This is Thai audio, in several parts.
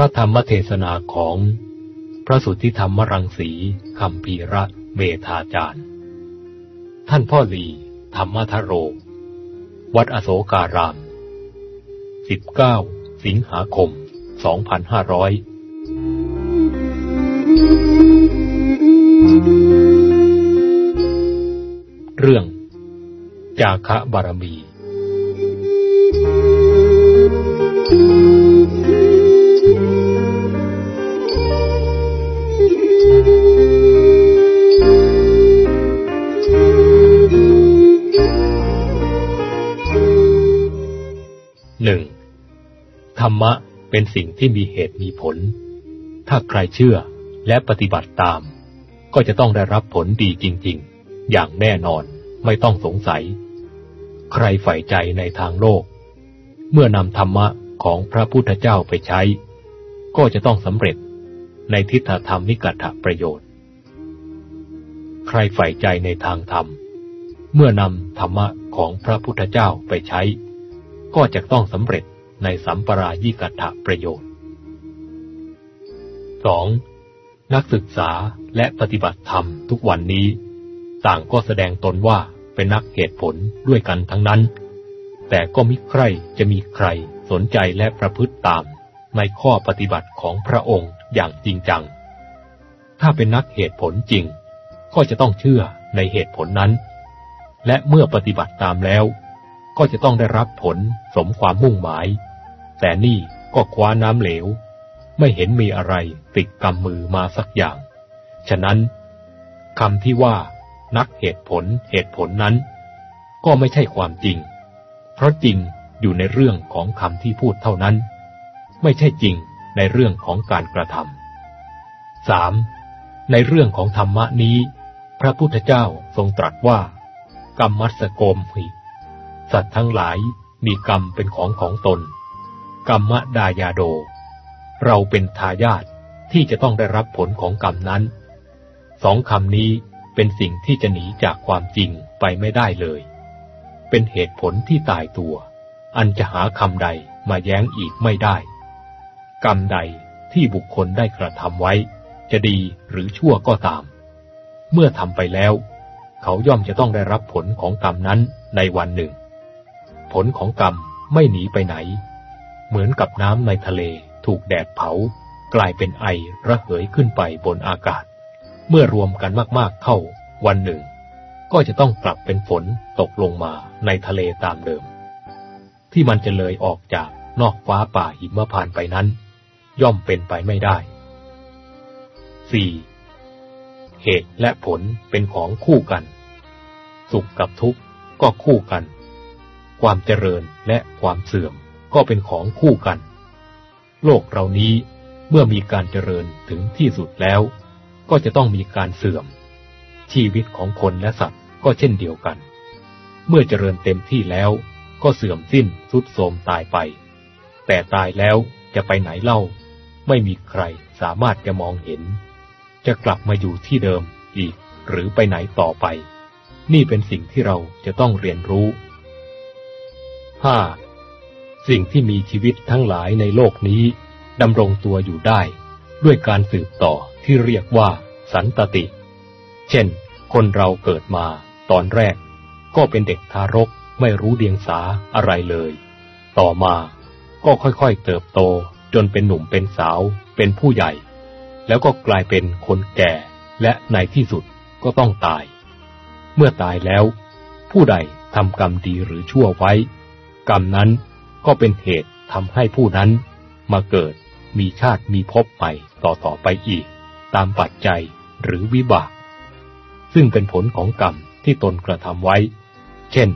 พระธรรมเทศนาของ พระสุทธิธรรมรังสีคำพีระเมธาจารย์ ท่านพ่อลีธรรมทโร วัดอโศการาม 19 สิงหาคม 2500 เรื่อง จาคะบารมี ธรรมะเป็นสิ่งที่มีเหตุมีผล ถ้าใครเชื่อและปฏิบัติตาม ก็จะต้องได้รับผลดีจริง ๆ อย่างแน่นอนไม่ต้องสงสัย ใครใฝ่ใจในทางโลก เมื่อนำธรรมะของพระพุทธเจ้าไปใช้ ก็จะต้องสำเร็จในทิฏฐธรรมนิกัตถประโยชน์ ใครใฝ่ใจในทางธรรม เมื่อนำธรรมะของพระพุทธเจ้าไปใช้ ก็จะต้องสำเร็จ ในสัมปรายิกัตประโยชน์ 2. นักศึกษาและปฏิบัติธรรมทุกวันนี้ ต่างก็แสดงตนว่าเป็นนักเหตุผลด้วยกันทั้งนั้น แต่ก็มิใครจะมีใครสนใจและประพฤติตามในข้อปฏิบัติของพระองค์อย่างจริงจัง ถ้าเป็นนักเหตุผลจริง ก็จะต้องเชื่อในเหตุผลนั้น และเมื่อปฏิบัติตามแล้ว ก็จะต้องได้รับผลสมความมุ่งหมาย แต่นี่ก็คว้าน้ำเหลว ไม่เห็นมีอะไรติดกำมือมาสักอย่าง ฉะนั้นคำที่ว่า นักเหตุผลเหตุผลนั้น ก็ไม่ใช่ความจริง เพราะจริงอยู่ในเรื่องของคำที่พูดเท่านั้น ไม่ใช่จริงในเรื่องของการกระทำสามในเรื่องของธรรมะนี้ พระพุทธเจ้าทรงตรัสว่า กรรมัสโกมหิสัตว์ทั้งหลายมีกรรมเป็นของของตน กรรมดายาโด เราเป็นทายาทที่จะต้องได้รับผลของกรรมนั้น สองคำนี้เป็นสิ่งที่จะหนีจากความจริงไปไม่ได้เลย เป็นเหตุผลที่ตายตัว อันจะหาคำใดมาแย้งอีกไม่ได้ กรรมใดที่บุคคลได้กระทำไว้ จะดีหรือชั่วก็ตาม เมื่อทำไปแล้ว เขาย่อมจะต้องได้รับผลของกรรมนั้นในวันหนึ่ง ผลของกรรมไม่หนีไปไหน เหมือนกับน้ำในทะเลถูกแดดเผา กลายเป็นไอระเหยขึ้นไปบนอากาศ เมื่อรวมกันมากๆเข้า วันหนึ่ง ก็จะต้องกลับเป็นฝนตกลงมาในทะเลตามเดิม ที่มันจะเลยออกจากนอกฟ้าป่าหิมพานไปนั้น ย่อมเป็นไปไม่ได้ 4. เหตุและผลเป็นของคู่กัน สุขกับทุกข์ก็คู่กัน ความเจริญและความเสื่อม ก็เป็นของคู่กัน โลกเรานี้เมื่อมีการเจริญถึงที่สุดแล้ว ก็จะต้องมีการเสื่อม ชีวิตของคนและสัตว์ก็เช่นเดียวกัน เมื่อเจริญเต็มที่แล้ว ก็เสื่อมสิ้นสุดโทมตายไป แต่ตายแล้วจะไปไหนเล่า ไม่มีใครสามารถจะมองเห็น จะกลับมาอยู่ที่เดิมอีกหรือไปไหนต่อไป นี่เป็นสิ่งที่เราจะต้องเรียนรู้ห้า สิ่งที่มีชีวิตทั้งหลายในโลกนี้ดำรงตัวอยู่ได้ ด้วยการสืบต่อที่เรียกว่า สันตติ เช่น คนเราเกิดมา ตอนแรก ก็เป็นเด็กทารกไม่รู้เดียงสาอะไรเลย ต่อมาก็ค่อยๆเติบโตจนเป็นหนุ่มเป็นสาว เป็นผู้ใหญ่ แล้วก็กลายเป็นคนแก่ และในที่สุดก็ต้องตาย เมื่อตายแล้ว ผู้ใดทำกรรมดีหรือชั่วไว้ กรรมนั้น ก็เป็นเหตุทำให้ผู้นั้น มาเกิดมีชาติมีภพใหม่ต่อต่อไปอีก ตามปัจจัยหรือวิบาก ซึ่งเป็นผลของกรรมที่ตนกระทำไว้ เช่น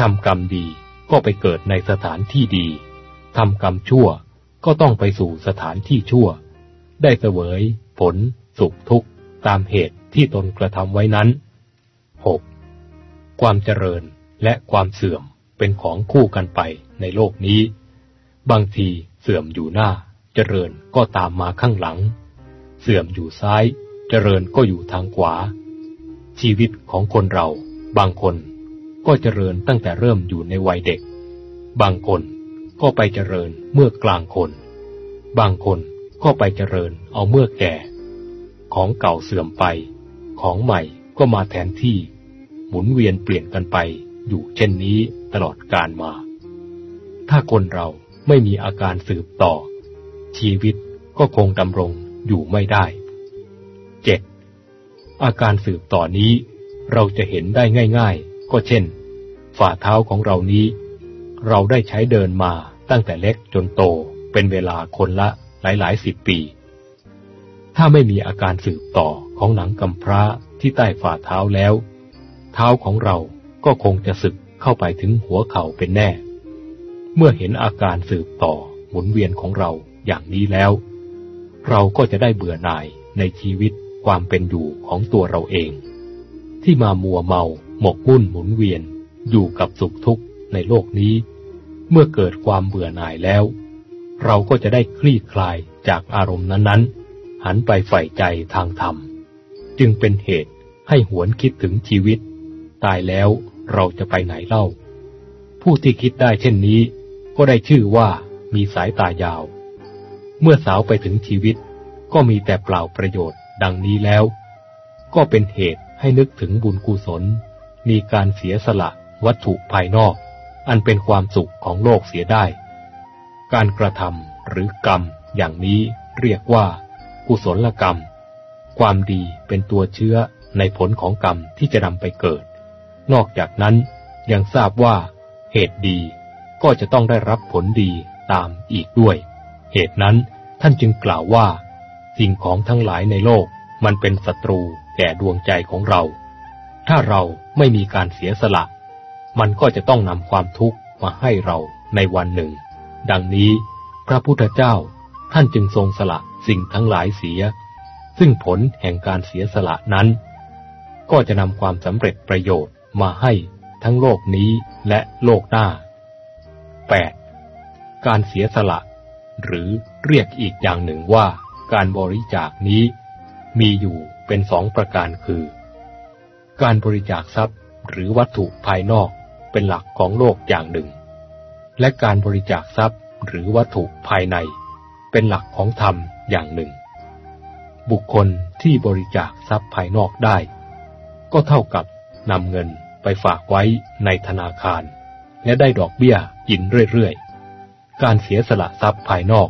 ทำกรรมดีก็ไปเกิดในสถานที่ดีทำกรรมชั่วก็ต้องไปสู่สถานที่ชั่ว ได้เสวย ผล สุขทุกข์ ตามเหตุที่ตนกระทำไว้นั้น 6. ความเจริญและความเสื่อมเป็นของคู่กันไป ในโลกนี้ บางทีเสื่อมอยู่หน้า เจริญก็ตามมาข้างหลัง เสื่อมอยู่ซ้าย เจริญก็อยู่ทางขวา ชีวิตของคนเราบางคนก็เจริญตั้งแต่เริ่มอยู่ในวัยเด็ก บางคนก็ไปเจริญเมื่อกลางคน บางคนก็ไปเจริญเอาเมื่อแก่ ของเก่าเสื่อมไป ของใหม่ก็มาแทนที่ หมุนเวียนเปลี่ยนกันไปอยู่เช่นนี้ตลอดกาลมา ถ้าคนเราไม่มีอาการสืบต่อ ชีวิตก็คงดำรงอยู่ไม่ได้ 7. อาการสืบต่อนี้ เราจะเห็นได้ง่าย ๆ ก็เช่น ฝ่าเท้าของเรานี้ เราได้ใช้เดินมาตั้งแต่เล็กจนโตเป็นเวลาคนละหลายๆสิบปี ถ้าไม่มีอาการสืบต่อของหนังกำพร้าที่ใต้ฝ่าเท้าแล้ว เท้าของเราก็คงจะสึกเข้าไปถึงหัวเข่าเป็นแน่ เมื่อเห็นอาการสืบต่อหมุนเวียนของเราอย่างนี้แล้ว เราก็จะได้เบื่อหน่ายในชีวิตความเป็นอยู่ของตัวเราเอง ที่มามัวเมาหมกมุ่นหมุนเวียนอยู่กับสุขทุกข์ในโลกนี้ เมื่อเกิดความเบื่อหน่ายแล้ว เราก็จะได้คลี่คลายจากอารมณ์นั้นๆ หันไปใฝ่ใจทางธรรม จึงเป็นเหตุให้หวนคิดถึงชีวิต ตายแล้วเราจะไปไหนเล่า ผู้ที่คิดได้เช่นนี้ ก็ได้ชื่อว่ามีสายตายาว เมื่อสาวไปถึงชีวิต ก็มีแต่เปล่าประโยชน์ดังนี้แล้ว ก็เป็นเหตุให้นึกถึงบุญกุศล มีการเสียสละวัตถุภายนอก อันเป็นความสุขของโลกเสียได้ การกระทำหรือกรรมอย่างนี้เรียกว่า กุศลกรรม ความดีเป็นตัวเชื้อในผลของกรรมที่จะนำไปเกิด นอกจากนั้นยังทราบว่า เหตุดี ก็จะต้องได้รับผลดีตามอีกด้วย เหตุนั้นท่านจึงกล่าวว่า สิ่งของทั้งหลายในโลกมันเป็นศัตรูแก่ดวงใจของเรา ถ้าเราไม่มีการเสียสละ มันก็จะต้องนำความทุกข์มาให้เราในวันหนึ่ง ดังนี้ พระพุทธเจ้าท่านจึงทรงสละสิ่งทั้งหลายเสีย ซึ่งผลแห่งการเสียสละนั้น ก็จะนำความสำเร็จประโยชน์มาให้ทั้งโลกนี้และโลกหน้า 8. การเสียสละ หรือเรียกอีกอย่างหนึ่งว่าการบริจาคนี้ มีอยู่เป็นสองประการคือ การบริจาคทรัพย์หรือวัตถุภายนอกเป็นหลักของโลกอย่างหนึ่ง และการบริจาคทรัพย์หรือวัตถุภายใน เป็นหลักของธรรมอย่างหนึ่ง บุคคลที่บริจาคทรัพย์ภายนอกได้ ก็เท่ากับนำเงินไปฝากไว้ในธนาคาร และได้ดอกเบี้ยกินเรื่อยๆ การเสียสละทรัพย์ภายนอก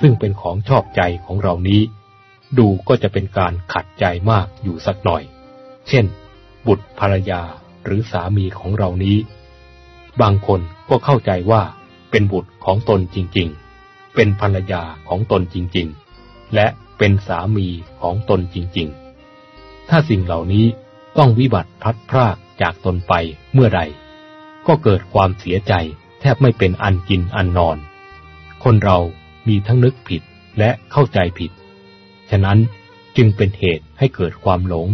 ซึ่งเป็นของชอบใจของเรานี้ ดูก็จะเป็นการขัดใจมากอยู่สักหน่อย เช่น บุตรภรรยาหรือสามีของเรานี้ บางคนก็เข้าใจว่าเป็นบุตรของตนจริงๆ เป็นภรรยาของตนจริงๆ และเป็นสามีของตนจริงๆ ถ้าสิ่งเหล่านี้ต้องวิบัติพลัดพรากจากตนไปเมื่อใด ก็เกิดความเสียใจแทบไม่เป็นอันกินอันนอน คนเรามีทั้งนึกผิดและเข้าใจผิด ฉะนั้นจึงเป็นเหตุให้เกิดความหลง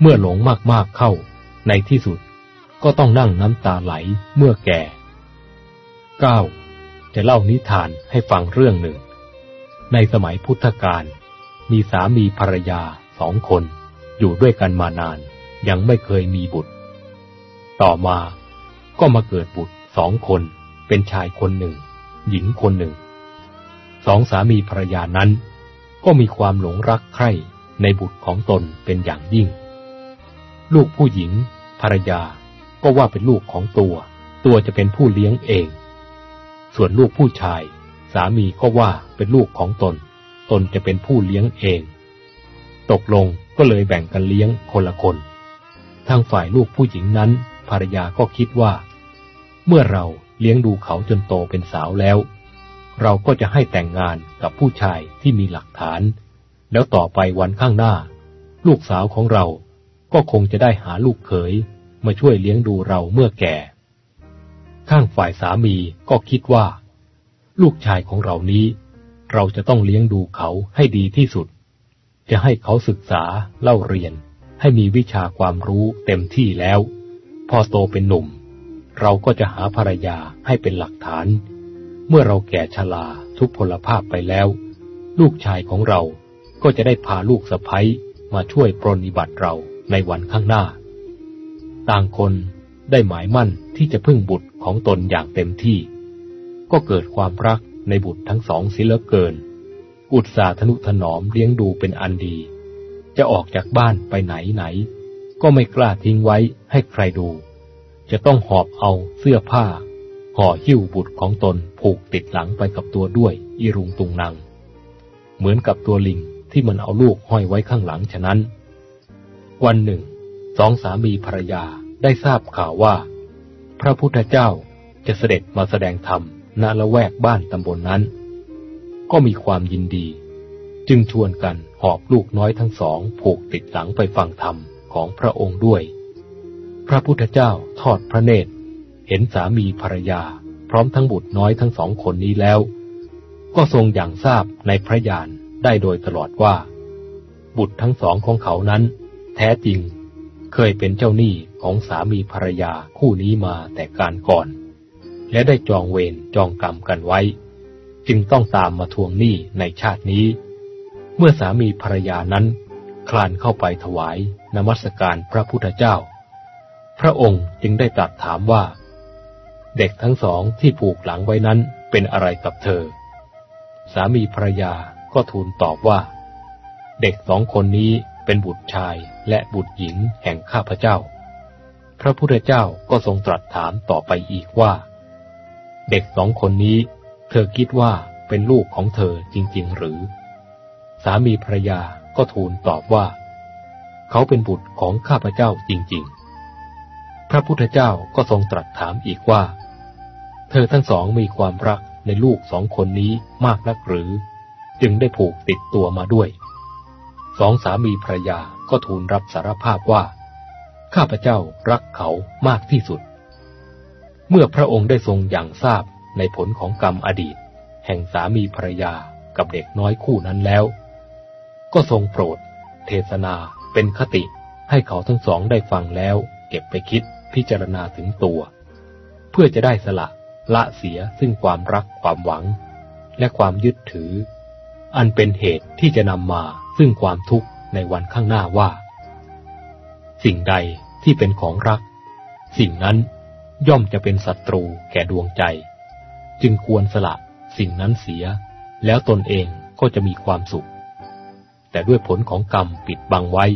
เมื่อหลงมากๆเข้า ในที่สุดก็ต้องนั่งน้ำตาไหลเมื่อแก่ 9. จะเล่านิทานให้ฟังเรื่องหนึ่ง ในสมัยพุทธกาลมีสามีภรรยาสองคน อยู่ด้วยกันมานาน ยังไม่เคยมีบุตร ต่อมา ก็มาเกิดบุตรสองคน เป็นชายคนหนึ่ง หญิงคนหนึ่ง สองสามีภรรยานั้น ก็มีความหลงรักใคร่ในบุตรของตนเป็นอย่างยิ่ง ลูกผู้หญิง ภรรยาก็ว่าเป็นลูกของตัว ตัวจะเป็นผู้เลี้ยงเอง ส่วนลูกผู้ชาย สามีก็ว่าเป็นลูกของตน ตนจะเป็นผู้เลี้ยงเอง ตกลงก็เลยแบ่งกันเลี้ยงคนละคน ทางฝ่ายลูกผู้หญิงนั้น ภรรยาก็คิดว่า เมื่อเราเลี้ยงดูเขาจนโตเป็นสาวแล้ว เราก็จะให้แต่งงานกับผู้ชายที่มีหลักฐาน แล้วต่อไปวันข้างหน้า ลูกสาวของเราก็คงจะได้หาลูกเขยมาช่วยเลี้ยงดูเราเมื่อแก่ ข้างฝ่ายสามีก็คิดว่า ลูกชายของเรานี้ เราจะต้องเลี้ยงดูเขาให้ดีที่สุด จะให้เขาศึกษาเล่าเรียน ให้มีวิชาความรู้เต็มที่แล้ว พอโตเป็นหนุ่ม เราก็จะหาภรรยาให้เป็นหลักฐาน เมื่อเราแก่ชราทุกพลภาพไปแล้ว ลูกชายของเราก็จะได้พาลูกสะพ้ยมาช่วยปรนิบัติเราในวันข้างหน้า ต่างคนได้หมายมั่นที่จะพึ่งบุตรของตนอย่างเต็มที่ ก็เกิดความรักในบุตรทั้งสองสิเลเกิน อุตสาทนุถนอมเลี้ยงดูเป็นอันดี จะออกจากบ้านไปไหนไหน ก็ไม่กล้าทิ้งไว้ให้ใครดู จะต้องหอบเอาเสื้อผ้า ห่อหิ้วบุตรของตนผูกติดหลังไปกับตัวด้วยอีรุงตุงนางเหมือนกับตัวลิงที่มันเอาลูกห้อยไว้ข้างหลังฉะนั้น วันหนึ่ง สองสามีภรรยาได้ทราบข่าวว่า พระพุทธเจ้าจะเสด็จมาแสดงธรรมณละแวกบ้านตำบลนนั้น ก็มีความยินดี จึงชวนกันหอบลูกน้อยทั้งสองผูกติดหลังไปฟังธรรมของพระองค์ด้วย พระพุทธเจ้าทอดพระเนตร เห็นสามีภรรยา พร้อมทั้งบุตรน้อยทั้งสองคนนี้แล้ว ก็ทรงอย่างทราบในพระญาณได้โดยตลอดว่า บุตรทั้งสองของเขานั้น แท้จริง เคยเป็นเจ้าหนี้ของสามีภรรยาคู่นี้มาแต่การก่อน และได้จองเวรจองกรรมกันไว้ จึงต้องตามมาทวงหนี้ในชาตินี้ เมื่อสามีภรรยานั้น คลานเข้าไปถวายนมัสการพระพุทธเจ้า พระองค์จึงได้ตรัสถามว่า เด็กทั้งสองที่ผูกหลังไว้นั้นเป็นอะไรกับเธอ สามีภรรยาก็ทูลตอบว่า เด็กสองคนนี้เป็นบุตรชายและบุตรหญิงแห่งข้าพเจ้า พระพุทธเจ้าก็ทรงตรัสถามต่อไปอีกว่า เด็กสองคนนี้ เธอคิดว่าเป็นลูกของเธอจริง ๆ หรือ สามีภรรยาก็ทูลตอบว่า เขาเป็นบุตรของข้าพเจ้าจริง ๆ พระพุทธเจ้าก็ทรงตรัสถามอีกว่า เธอทั้งสองมีความรักในลูกสองคนนี้มากนักหรือ จึงได้ผูกติดตัวมาด้วย สองสามีภรรยาก็ทูลรับสารภาพว่า ข้าพเจ้ารักเขามากที่สุด เมื่อพระองค์ได้ทรงอย่างทราบในผลของกรรมอดีต แห่งสามีภรรยากับเด็กน้อยคู่นั้นแล้ว ก็ทรงโปรด เทศนาเป็นคติให้เขาทั้งสองได้ฟังแล้ว เก็บไปคิด พิจารณาถึงตัว เพื่อจะได้สละละเสียซึ่งความรักความหวัง และความยึดถือ อันเป็นเหตุที่จะนำมาซึ่งความทุกข์ในวันข้างหน้าว่า สิ่งใดที่เป็นของรัก สิ่งนั้นย่อมจะเป็นศัตรูแก่ดวงใจ จึงควรสละสิ่งนั้นเสีย แล้วตนเองก็จะมีความสุข แต่ด้วยผลของกรรมปิดบังไว้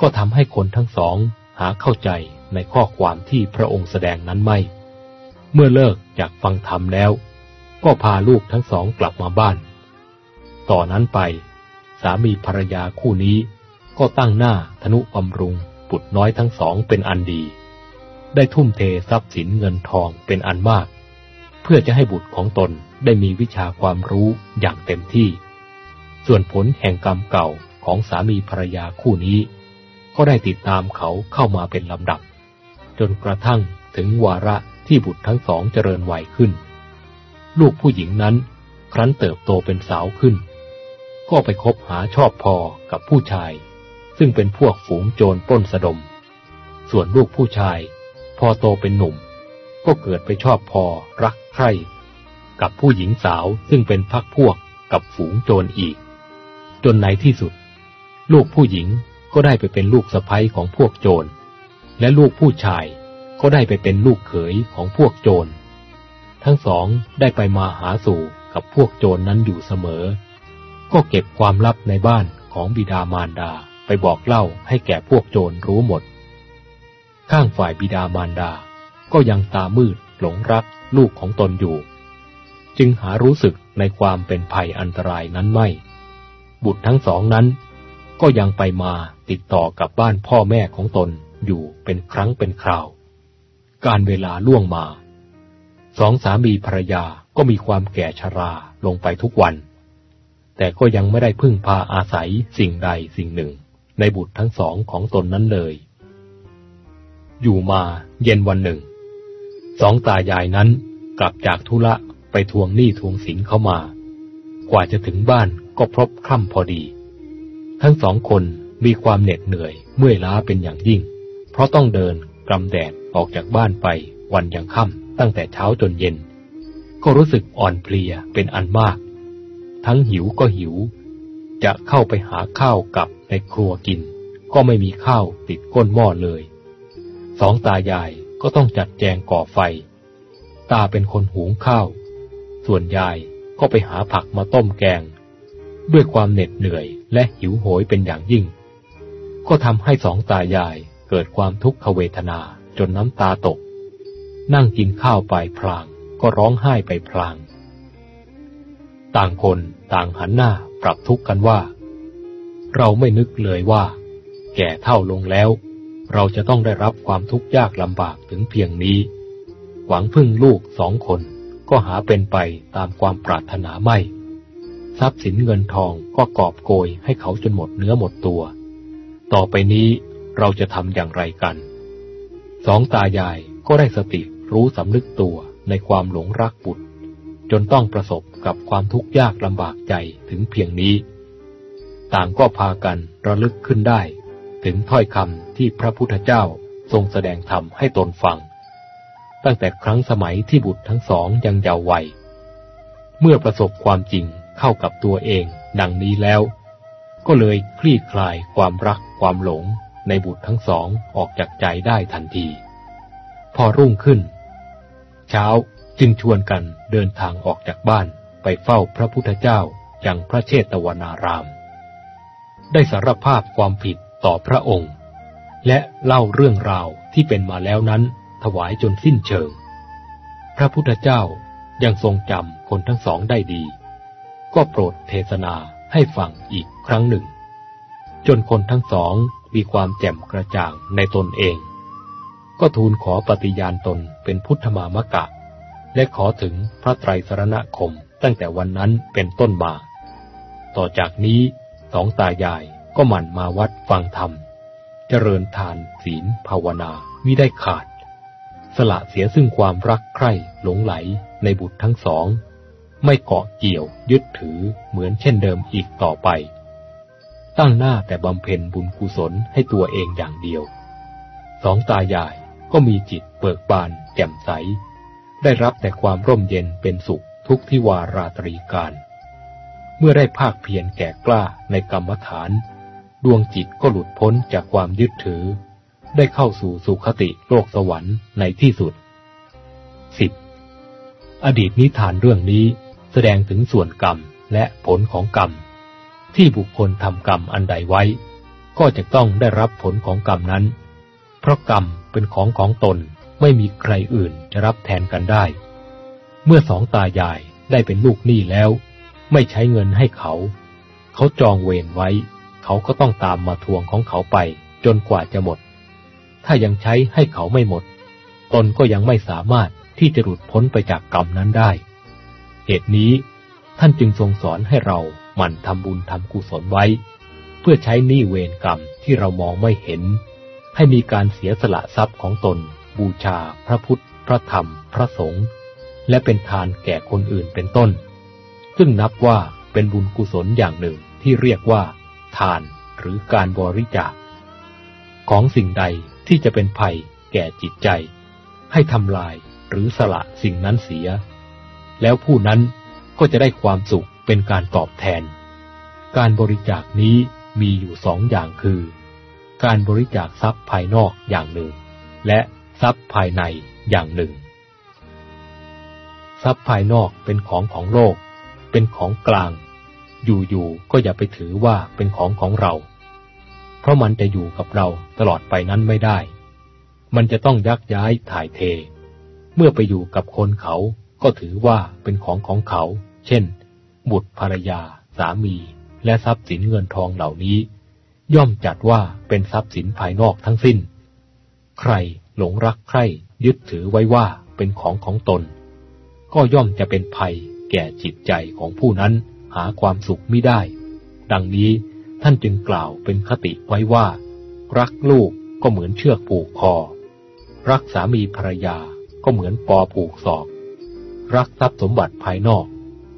ก็ทำให้คนทั้งสองหาเข้าใจ ในข้อความที่พระองค์แสดงนั้นไม่ เมื่อเลิกจากฟังธรรมแล้ว ก็พาลูกทั้งสองกลับมาบ้าน ต่อนนั้นไปสามีภรรยาคู่นี้ ก็ตั้งหน้าธนุบำรุงบุตน้อยทั้งสองเป็นอันดี ได้ทุ่มเททรัพย์สินเงินทองเป็นอันมาก เพื่อจะให้บุตรของตนได้มีวิชาความรู้อย่างเต็มที่ ส่วนผลแห่งกรรมเก่าของสามีภรรยาคู่นี้ ก็ได้ติดตามเขาเข้ามาเป็นลำดับ จนกระทั่งถึงวาระที่บุตรทั้งสองเจริญวัยขึ้น ลูกผู้หญิงนั้น ครั้นเติบโตเป็นสาวขึ้น ก็ไปคบหาชอบพอกับผู้ชาย ซึ่งเป็นพวกฝูงโจรปล้นสะดม ส่วนลูกผู้ชาย พอโตเป็นหนุ่ม ก็เกิดไปชอบพอรักใคร่กับผู้หญิงสาวซึ่งเป็นพักพวกกับฝูงโจรอีก จนในที่สุด ลูกผู้หญิงก็ได้ไปเป็นลูกสะใภ้ของพวกโจร และลูกผู้ชายก็ได้ไปเป็นลูกเขยของพวกโจร ทั้งสองได้ไปมาหาสู่กับพวกโจรนนั้นอยู่เสมอ ก็เก็บความลับในบ้านของบิดามารดาไปบอกเล่าให้แก่พวกโจรรู้หมด ข้างฝ่ายบิดามารดา ก็ยังตามืดหลงรักลูกของตนอยู่ จึงหารู้สึกในความเป็นภัยอันตรายนั้นไม่ บุตรทั้งสองนั้น ก็ยังไปมาติดต่อกับบ้านพ่อแม่ของตน อยู่เป็นครั้งเป็นคราว การเวลาล่วงมา สองสามีภรรยาก็มีความแก่ชราลงไปทุกวัน แต่ก็ยังไม่ได้พึ่งพาอาศัยสิ่งใดสิ่งหนึ่ง ในบุตรทั้งสองของตนนั้นเลย อยู่มาเย็นวันหนึ่ง สองตายายนั้นกลับจากธุระไปทวงหนี้ทวงสินเข้ามา กว่าจะถึงบ้านก็พบค่ำพอดี ทั้งสองคนมีความเหน็ดเหนื่อยเมื่อยล้าเป็นอย่างยิ่ง ราะต้องเดินกำแดดออกจากบ้านไปวันยังค่ำตั้งแต่เช้าจนเย็น ก็รู้สึกอ่อนเพลียเป็นอันมาก ทั้งหิวก็หิว จะเข้าไปหาข้าวกับในครัวกิน ก็ไม่มีข้าวติดก้นหม้อเลย สองตายายก็ต้องจัดแจงก่อไฟ ตาเป็นคนหุงข้าว ส่วนยายก็ไปหาผักมาต้มแกง ด้วยความเหน็ดเหนื่อยและหิวโหยเป็นอย่างยิ่ง ก็ทำให้สองตายาย เกิดความทุกขเวทนาจนน้ำตาตก นั่งกินข้าวไปพลางก็ร้องไห้ไปพลาง ต่างคนต่างหันหน้าปรับทุกข์กันว่า เราไม่นึกเลยว่า แก่เท่าลงแล้ว เราจะต้องได้รับความทุกข์ยากลำบากถึงเพียงนี้ หวังพึ่งลูกสองคนก็หาเป็นไปตามความปรารถนาไม่ ทรัพย์สินเงินทองก็กอบโกยให้เขาจนหมดเนื้อหมดตัว ต่อไปนี้ เราจะทำอย่างไรกัน สองตายายก็ได้สติรู้สำนึกตัวในความหลงรักบุตร จนต้องประสบกับความทุกข์ยากลำบากใจถึงเพียงนี้ ต่างก็พากันระลึกขึ้นได้ ถึงถ้อยคำที่พระพุทธเจ้าทรงแสดงธรรมให้ตนฟัง ตั้งแต่ครั้งสมัยที่บุตรทั้งสองยังเยาว์วัย เมื่อประสบความจริงเข้ากับตัวเองดังนี้แล้ว ก็เลยคลี่คลายความรักความหลง ในบุตรทั้งสองออกจากใจได้ทันที พอรุ่งขึ้น เช้าจึงชวนกันเดินทางออกจากบ้านไปเฝ้าพระพุทธเจ้าอย่างพระเชตวนาราม ได้สารภาพความผิดต่อพระองค์ และเล่าเรื่องราวที่เป็นมาแล้วนั้นถวายจนสิ้นเชิง พระพุทธเจ้ายังทรงจำคนทั้งสองได้ดี ก็โปรดเทศนาให้ฟังอีกครั้งหนึ่ง จนคนทั้งสอง มีความแจ่มกระจ่างในตนเอง ก็ทูลขอปฏิญาณตนเป็นพุทธมามะกะ และขอถึงพระไตรสรณคมตั้งแต่วันนั้นเป็นต้นมา ต่อจากนี้สองตายายก็หมั่นมาวัดฟังธรรม เจริญทานศีลภาวนามิได้ขาด สละเสียซึ่งความรักใคร่หลงไหลในบุตรทั้งสอง ไม่เกาะเกี่ยวยึดถือเหมือนเช่นเดิมอีกต่อไป ตั้งหน้าแต่บำเพ็ญบุญกุศลให้ตัวเองอย่างเดียว สองตายายก็มีจิตเบิกบานแจ่มใส ได้รับแต่ความร่มเย็นเป็นสุขทุกที่วาราตรีการ เมื่อได้ภาคเพียรแก่กล้าในกรรมฐาน ดวงจิตก็หลุดพ้นจากความยึดถือ ได้เข้าสู่สุคติโลกสวรรค์ในที่สุด 10. อดีตนิทานเรื่องนี้แสดงถึงส่วนกรรมและผลของกรรม ที่บุคคลทำกรรมอันใดไว้ ก็จะต้องได้รับผลของกรรมนั้น เพราะกรรมเป็นของของตนไม่มีใครอื่นจะรับแทนกันได้ เมื่อสองตายายได้เป็นลูกหนี้แล้ว ไม่ใช้เงินให้เขา เขาจองเวรไว้ เขาก็ต้องตามมาทวงของเขาไป จนกว่าจะหมด ถ้ายังใช้ให้เขาไม่หมด ตนก็ยังไม่สามารถที่จะหลุดพ้นไปจากกรรมนั้นได้ เหตุนี้ท่านจึงทรงสอนให้เรา มันทำบุญทำกุศลไว้ เพื่อใช้หนี้เวรกรรมที่เรามองไม่เห็น ให้มีการเสียสละทรัพย์ของตน บูชา พระพุทธ พระธรรม พระสงฆ์และเป็นทานแก่คนอื่นเป็นต้น ซึ่งนับว่าเป็นบุญกุศลอย่างหนึ่งที่เรียกว่า ทานหรือการบริจาค ของสิ่งใดที่จะเป็นภัยแก่จิตใจ ให้ทำลายหรือสละสิ่งนั้นเสีย แล้วผู้นั้นก็จะได้ความสุข เป็นการตอบแทน การบริจาคนี้มีอยู่สองอย่างคือ การบริจาคทรัพย์ภายนอกอย่างหนึ่ง และทรัพย์ภายในอย่างหนึ่ง ทรัพย์ภายนอกเป็นของของโลก เป็นของกลาง อยู่ๆก็อย่าไปถือว่าเป็นของของเรา เพราะมันจะอยู่กับเราตลอดไปนั้นไม่ได้ มันจะต้องยักย้ายถ่ายเท เมื่อไปอยู่กับคนเขาก็ถือว่าเป็นของของเขา เช่น บุตรภรรยา สามี และทรัพย์สินเงินทองเหล่านี้ ย่อมจัดว่าเป็นทรัพย์สินภายนอกทั้งสิ้น ใครหลงรักใครยึดถือไว้ว่าเป็นของของตน ก็ย่อมจะเป็นภัยแก่จิตใจของผู้นั้นหาความสุขไม่ได้ ดังนี้ท่านจึงกล่าวเป็นคติไว้ว่า รักลูกก็เหมือนเชือกผูกคอ รักสามีภรรยาก็เหมือนปอผูกศอก รักทรัพย์สมบัติภายนอก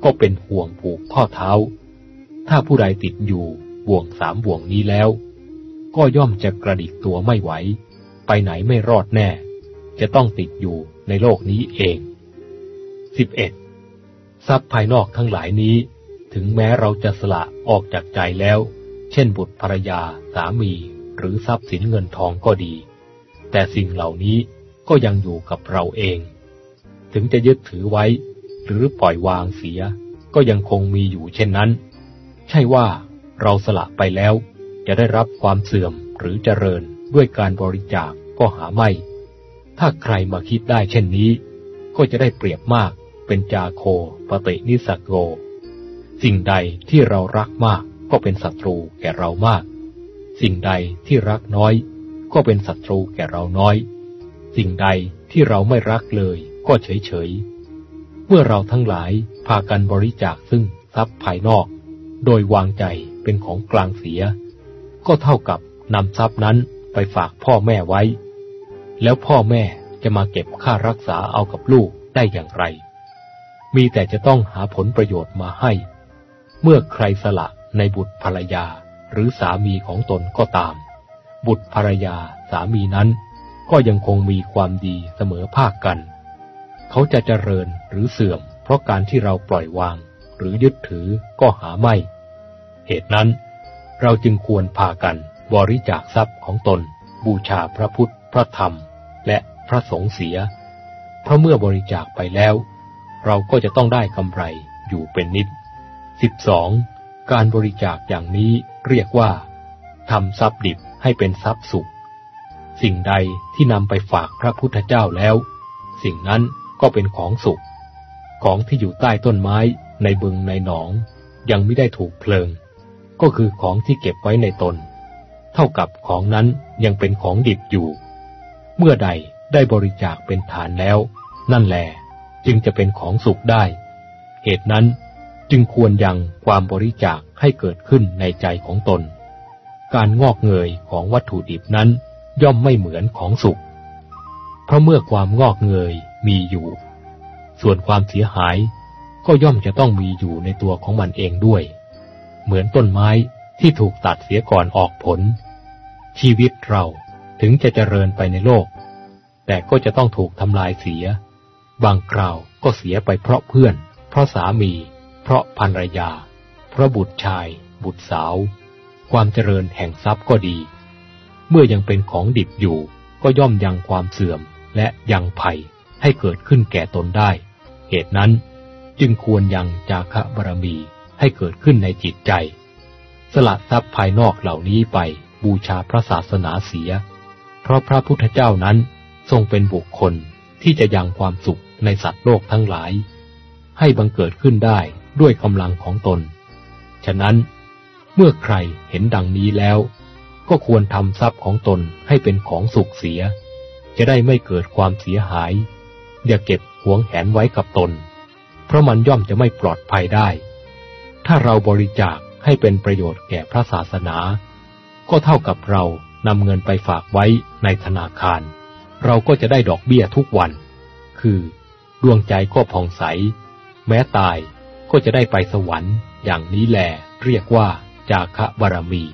ก็เป็นห่วงผูกข้อเท้า ถ้าผู้ใดติดอยู่บ่วงสามบ่วงนี้แล้ว ก็ย่อมจะกระดิกตัวไม่ไหว ไปไหนไม่รอดแน่ จะต้องติดอยู่ในโลกนี้เอง 11. ทรัพย์ภายนอกทั้งหลายนี้ ถึงแม้เราจะสละออกจากใจแล้ว เช่นบุตรภรรยาสามี หรือทรัพย์สินเงินทองก็ดี แต่สิ่งเหล่านี้ก็ยังอยู่กับเราเอง ถึงจะยึดถือไว้ หรือปล่อยวางเสีย ก็ยังคงมีอยู่เช่นนั้น ใช่ว่าเราสละไปแล้ว จะได้รับความเสื่อมหรือเจริญด้วยการบริจาคก็หาไม่ ถ้าใครมาคิดได้เช่นนี้ ก็จะได้เปรียบมากเป็นจาโคปฏินิสักโกสิ่งใดที่เรารักมากก็เป็นศัตรูแก่เรามาก สิ่งใดที่รักน้อย ก็เป็นศัตรูแก่เราน้อย สิ่งใดที่เราไม่รักเลย ก็เฉยเฉย เมื่อเราทั้งหลายพากันบริจาคซึ่งทรัพย์ภายนอก โดยวางใจเป็นของกลางเสีย ก็เท่ากับนำทรัพย์นั้นไปฝากพ่อแม่ไว้ แล้วพ่อแม่จะมาเก็บค่ารักษาเอากับลูกได้อย่างไร มีแต่จะต้องหาผลประโยชน์มาให้ เมื่อใครสละในบุตรภรรยาหรือสามีของตนก็ตาม บุตรภรรยาสามีนั้น ก็ยังคงมีความดีเสมอภาคกัน เขาจะเจริญหรือเสื่อม เพราะการที่เราปล่อยวาง หรือยึดถือก็หาไม่ เหตุนั้น เราจึงควรพากันบริจาคทรัพย์ของตน บูชาพระพุทธ พระธรรม และพระสงฆ์เสีย เพราะเมื่อบริจาคไปแล้ว เราก็จะต้องได้กำไรอยู่เป็นนิด 12. การบริจาคอย่างนี้เรียกว่าทำทรัพย์ดิบให้เป็นทรัพย์สุข สิ่งใดที่นำไปฝากพระพุทธเจ้าแล้ว สิ่งนั้น ก็เป็นของสุขของที่อยู่ใต้ต้นไม้ในบึงในหนอง ยังไม่ได้ถูกเพลิง ก็คือของที่เก็บไว้ในตน เท่ากับของนั้นยังเป็นของดิบอยู่ เมื่อใดได้บริจาคเป็นฐานแล้ว นั่นแหละจึงจะเป็นของสุขได้ เหตุนั้นจึงควรยังความบริจาคให้เกิดขึ้นในใจของตน การงอกเงยของวัตถุดิบนั้นย่อมไม่เหมือนของสุข เพราะเมื่อความงอกเงย มีอยู่ ส่วนความเสียหายก็ย่อมจะต้องมีอยู่ในตัวของมันเองด้วย เหมือนต้นไม้ที่ถูกตัดเสียก่อนออกผล ชีวิตเราถึงจะเจริญไปในโลก แต่ก็จะต้องถูกทำลายเสีย บางคราวก็เสียไปเพราะเพื่อน เพราะสามี เพราะภรรยา เพราะบุตรชาย บุตรสาว ความเจริญแห่งทรัพย์ก็ดี เมื่อยังเป็นของดิบอยู่ก็ย่อมยังความเสื่อมและยังภัย ให้เกิดขึ้นแก่ตนได้ เหตุนั้นจึงควรยังจาคะบารมีให้เกิดขึ้นในจิตใจ สละทรัพย์ภายนอกเหล่านี้ไปบูชาพระศาสนาเสีย เพราะพระพุทธเจ้านั้นทรงเป็นบุคคลที่จะยังความสุขในสัตว์โลกทั้งหลาย ให้บังเกิดขึ้นได้ด้วยกำลังของตน ฉะนั้น เมื่อใครเห็นดังนี้แล้ว ก็ควรทำทรัพย์ของตนให้เป็นของสุขเสีย จะได้ไม่เกิดความเสียหาย อย่าเก็บหวงแหนไว้กับตน เพราะมันย่อมจะไม่ปลอดภัยได้ ถ้าเราบริจาคให้เป็นประโยชน์แก่พระศาสนา ก็เท่ากับเรานำเงินไปฝากไว้ในธนาคาร เราก็จะได้ดอกเบี้ยทุกวัน คือ ดวงใจก็ผ่องใส แม้ตายก็จะได้ไปสวรรค์ อย่างนี้แหลเรียกว่า จาคะบารมี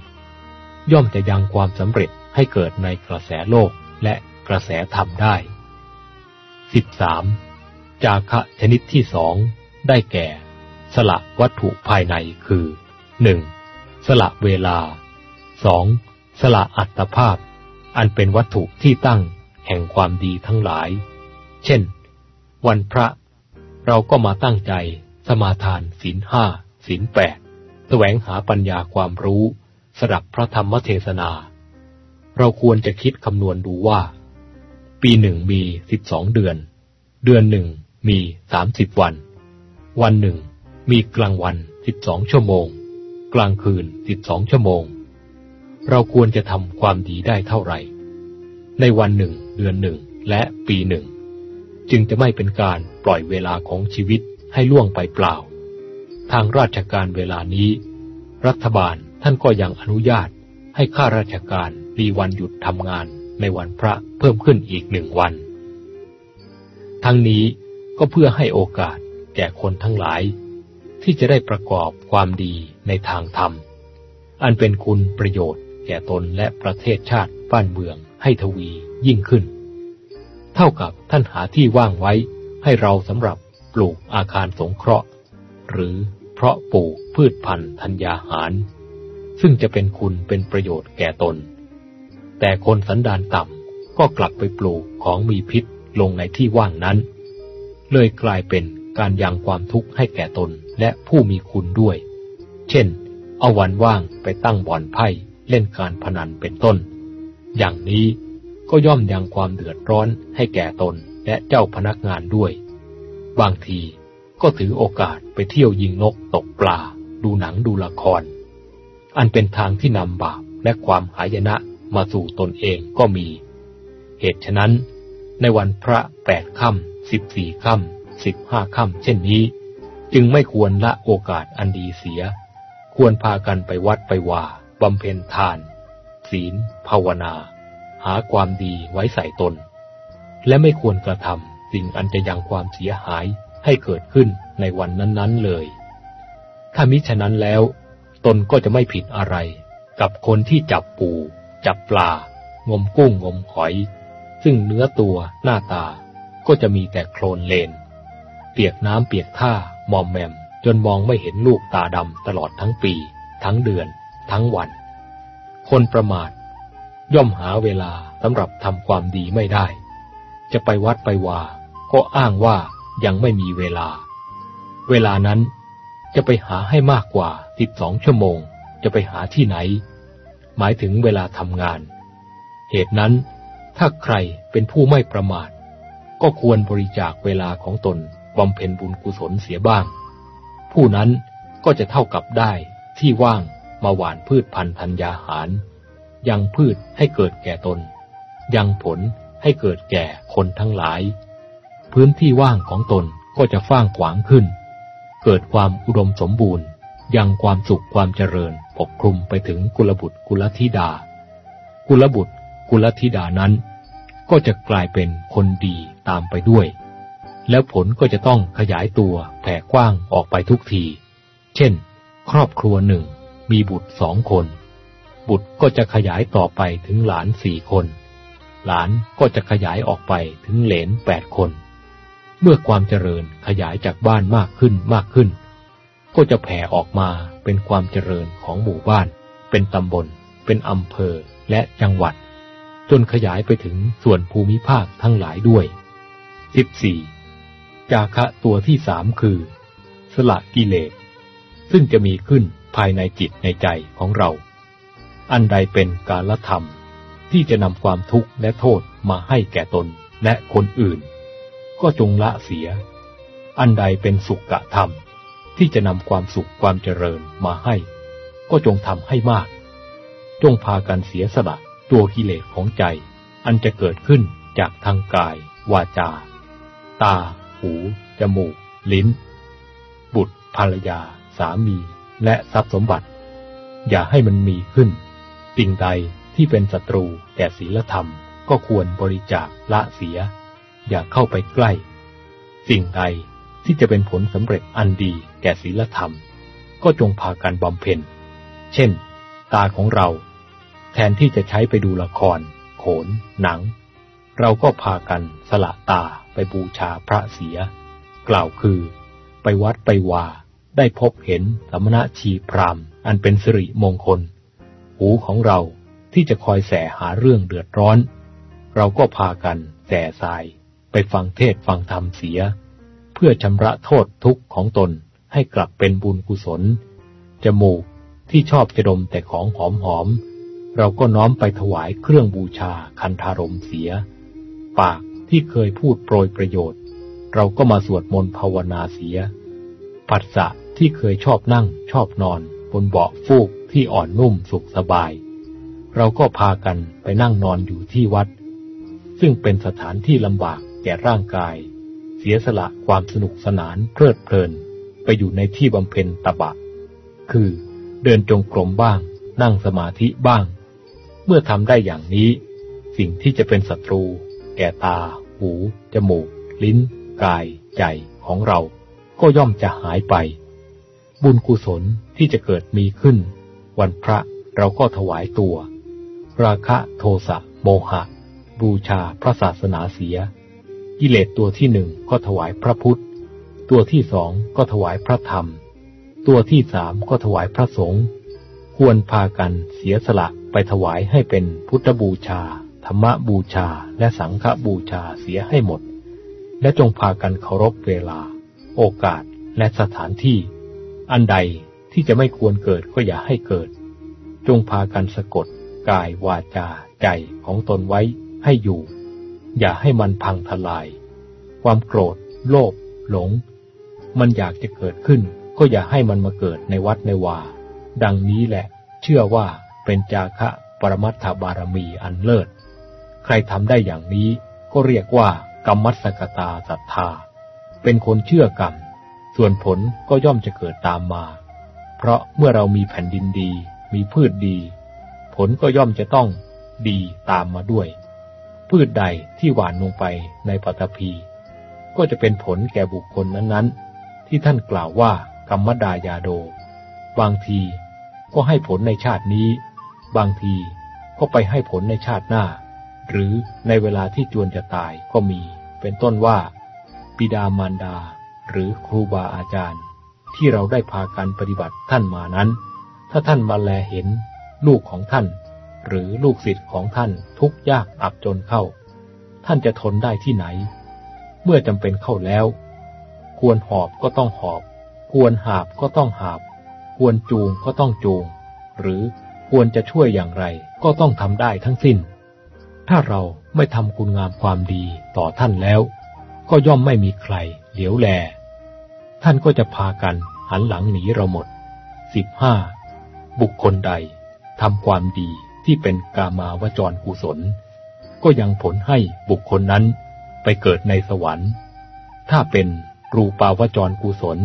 ย่อมจะยังความสำเร็จให้เกิดในกระแสโลกและกระแสธรรมได้ 13. จาคะชนิดที่สองได้แก่ สละวัตถุภายในคือ 1. สละเวลา 2. สละอัตภาพ อันเป็นวัตถุที่ตั้งแห่งความดีทั้งหลาย เช่น วันพระ เราก็มาตั้งใจสมาทานศีลห้าศีลแปดแสวงหาปัญญาความรู้สดับพระธรรมเทศนา เราควรจะคิดคำนวณดูว่า ปีหนึ่งมีสิบสองเดือน เดือนหนึ่งมีสามสิบวัน วันหนึ่ง มีกลางวันสิบสองชั่วโมง กลางคืนสิบสองชั่วโมง เราควรจะทำความดีได้เท่าไหร่ ในวันหนึ่ง เดือนหนึ่ง และปีหนึ่ง จึงจะไม่เป็นการปล่อยเวลาของชีวิตให้ล่วงไปเปล่า ทางราชการเวลานี้ รัฐบาลท่านก็ยังอนุญาตให้ข้าราชการมีวันหยุดทำงาน ในวันพระเพิ่มขึ้นอีกหนึ่งวัน ทั้งนี้ก็เพื่อให้โอกาสแก่คนทั้งหลาย ที่จะได้ประกอบความดีในทางธรรม อันเป็นคุณประโยชน์แก่ตนและประเทศชาติบ้านเมืองให้ทวียิ่งขึ้น เท่ากับท่านหาที่ว่างไว้ให้เราสำหรับปลูกอาคารสงเคราะห์ หรือเพราะปลูกพืชพันธุ์ธัญญาหาร ซึ่งจะเป็นคุณเป็นประโยชน์แก่ตน แต่คนสันดานต่ำก็กลับไปปลูกของมีพิษลงในที่ว่างนั้น เลยกลายเป็นการยังความทุกข์ให้แก่ตนและผู้มีคุณด้วย เช่น เอาวันว่างไปตั้งบ่อนไพ่เล่นการพนันเป็นต้น อย่างนี้ก็ย่อมยังความเดือดร้อนให้แก่ตนและเจ้าพนักงานด้วย บางทีก็ถือโอกาสไปเที่ยวยิงนกตกปลา ดูหนังดูละคร อันเป็นทางที่นำบาปและความหายนะ มาสู่ตนเองก็มี เหตุฉะนั้น ในวันพระแปดค่ำสิบสี่ค่ำสิบห้าค่ำเช่นนี้ จึงไม่ควรละโอกาสอันดีเสีย ควรพากันไปวัดไปว่าบำเพ็ญทาน ศีล ภาวนา หาความดีไว้ใส่ตน และไม่ควรกระทำสิ่งอันจะยังความเสียหายให้เกิดขึ้นในวันนั้นๆเลย ถ้ามิฉะนั้นแล้ว ตนก็จะไม่ผิดอะไรกับคนที่จับปู จับปลา งมกุ้งงมหอย ซึ่งเนื้อตัวหน้าตาก็จะมีแต่โคลนเลน เปียกน้ำเปียกท่ามอมแมม จนมองไม่เห็นลูกตาดำตลอดทั้งปี ทั้งเดือน ทั้งวัน คนประมาท ย่อมหาเวลาสำหรับทำความดีไม่ได้ จะไปวัดไปวา ก็อ้างว่ายังไม่มีเวลา เวลานั้นจะไปหาให้มากกว่าสิบสองชั่วโมง จะไปหาที่ไหน หมายถึงเวลาทำงาน เหตุนั้น ถ้าใครเป็นผู้ไม่ประมาท ก็ควรบริจาคเวลาของตนบำเพ็ญบุญกุศลเสียบ้าง ผู้นั้นก็จะเท่ากับได้ที่ว่างมาหว่านพืชพันธัญญาหาร ยังพืชให้เกิดแก่ตน ยังผลให้เกิดแก่คนทั้งหลาย พื้นที่ว่างของตนก็จะฟ้างขวางขึ้น เกิดความอุดมสมบูรณ์ ยังความสุขความเจริญปกคลุมไปถึงกุลบุตรกุลธิดา กุลบุตรกุลธิดานั้น ก็จะกลายเป็นคนดีตามไปด้วย แล้วผลก็จะต้องขยายตัวแผ่กว้างออกไปทุกที เช่น ครอบครัวหนึ่งมีบุตรสองคน บุตรก็จะขยายต่อไปถึงหลานสี่คน หลานก็จะขยายออกไปถึงเหลนแปดคน เมื่อความเจริญขยายจากบ้านมากขึ้นมากขึ้น ก็จะแผ่ออกมาเป็นความเจริญของหมู่บ้าน เป็นตำบล เป็นอำเภอและจังหวัด จนขยายไปถึงส่วนภูมิภาคทั้งหลายด้วย 14. จาคะตัวที่สามคือ สละกิเลส ซึ่งจะมีขึ้นภายในจิตในใจของเรา อันใดเป็นการละธรรม ที่จะนำความทุกข์และโทษมาให้แก่ตนและคนอื่น ก็จงละเสีย อันใดเป็นสุขธรรม ที่จะนำความสุขความเจริญมาให้ ก็จงทำให้มาก จงพากันเสียสละตัวกิเลสของใจ อันจะเกิดขึ้นจากทางกาย วาจา ตา หู จมูก ลิ้น บุตรภรรยา สามี และทรัพย์สมบัติ อย่าให้มันมีขึ้น สิ่งใดที่เป็นศัตรูแก่ศีลธรรมก็ควรบริจาคละเสีย อย่าเข้าไปใกล้ สิ่งใด ที่จะเป็นผลสำเร็จอันดีแก่ศีลธรรม ก็จงพากันบำเพ็ญ เช่น ตาของเรา แทนที่จะใช้ไปดูละคร โขน หนัง เราก็พากันสละตาไปบูชาพระเสีย กล่าวคือ ไปวัดไปวา ได้พบเห็นสมณะชีพรามอันเป็นสิริมงคล หูของเราที่จะคอยแสหาเรื่องเดือดร้อน เราก็พากันแส่ทราย ไปฟังเทศฟังธรรมเสีย เพื่อชำระโทษทุกข์ของตนให้กลับเป็นบุญกุศล จมูกที่ชอบจะดมแต่ของหอมหอม เราก็น้อมไปถวายเครื่องบูชาคันธารมเสีย ปากที่เคยพูดโปรยประโยชน์ เราก็มาสวดมนต์ภาวนาเสียปัสสะที่เคยชอบนั่งชอบนอน บนเบาะฟูกที่อ่อนนุ่มสุขสบาย เราก็พากันไปนั่งนอนอยู่ที่วัด ซึ่งเป็นสถานที่ลำบากแก่ร่างกาย เสียสละความสนุกสนานเพลิดเพลิน ไปอยู่ในที่บำเพ็ญตบะ คือเดินจงกรมบ้าง นั่งสมาธิบ้าง เมื่อทำได้อย่างนี้ สิ่งที่จะเป็นศัตรู แก่ตา หู จมูก ลิ้น กาย ใจของเรา ก็ย่อมจะหายไป บุญกุศลที่จะเกิดมีขึ้น วันพระเราก็ถวายตัว ราคะโทสะโมหะ บูชาพระศาสนาเสีย กิเลสตัวที่หนึ่งก็ถวายพระพุทธ ตัวที่สองก็ถวายพระธรรม ตัวที่สามก็ถวายพระสงฆ์ควรพากันเสียสละไปถวายให้เป็นพุทธบูชา ธรรมบูชา และสังฆบูชาเสียให้หมด และจงพากันเคารพเวลา โอกาสและสถานที่ อันใดที่จะไม่ควรเกิดก็อย่าให้เกิด จงพากันสะกด กายวาจา ใจของตนไว้ให้อยู่ อย่าให้มันพังทลาย ความโกรธ โลภหลง มันอยากจะเกิดขึ้น ก็อย่าให้มันมาเกิดในวัดในวา ดังนี้แหละ เชื่อว่าเป็นจาคะปรมัตถบารมีอันเลิศ ใครทำได้อย่างนี้ก็เรียกว่ากรรมัสกตาศรัทธา เป็นคนเชื่อกรรม ส่วนผลก็ย่อมจะเกิดตามมา เพราะเมื่อเรามีแผ่นดินดี มีพืชดี ผลก็ย่อมจะต้องดีตามมาด้วย พืชใดที่หวานลงไปในปฐพีก็จะเป็นผลแก่บุคคลนั้นๆ ที่ท่านกล่าวว่ากรรมดายาโด บางทีก็ให้ผลในชาตินี้ บางทีก็ไปให้ผลในชาติหน้า หรือในเวลาที่จวนจะตายก็มี เป็นต้นว่าปิดามารดา หรือครูบาอาจารย์ ที่เราได้พากันปฏิบัติท่านมานั้น ถ้าท่านมาแลเห็น ลูกของท่าน หรือลูกศิษย์ของท่านทุกยากอับจนเข้า ท่านจะทนได้ที่ไหน เมื่อจำเป็นเข้าแล้ว ควรหอบก็ต้องหอบ ควรหาบก็ต้องหาบ ควรจูงก็ต้องจูง หรือควรจะช่วยอย่างไรก็ต้องทำได้ทั้งสิ้น ถ้าเราไม่ทำคุณงามความดีต่อท่านแล้ว ก็ย่อมไม่มีใครเหลียวแล ท่านก็จะพากันหันหลังหนีเราหมดสิบห้าบุคคลใดทำความดี ที่เป็นกามาวจรกุศล ก็ยังผลให้บุคคลนั้นไปเกิดในสวรรค์ ถ้าเป็นรูปาวจรกุศล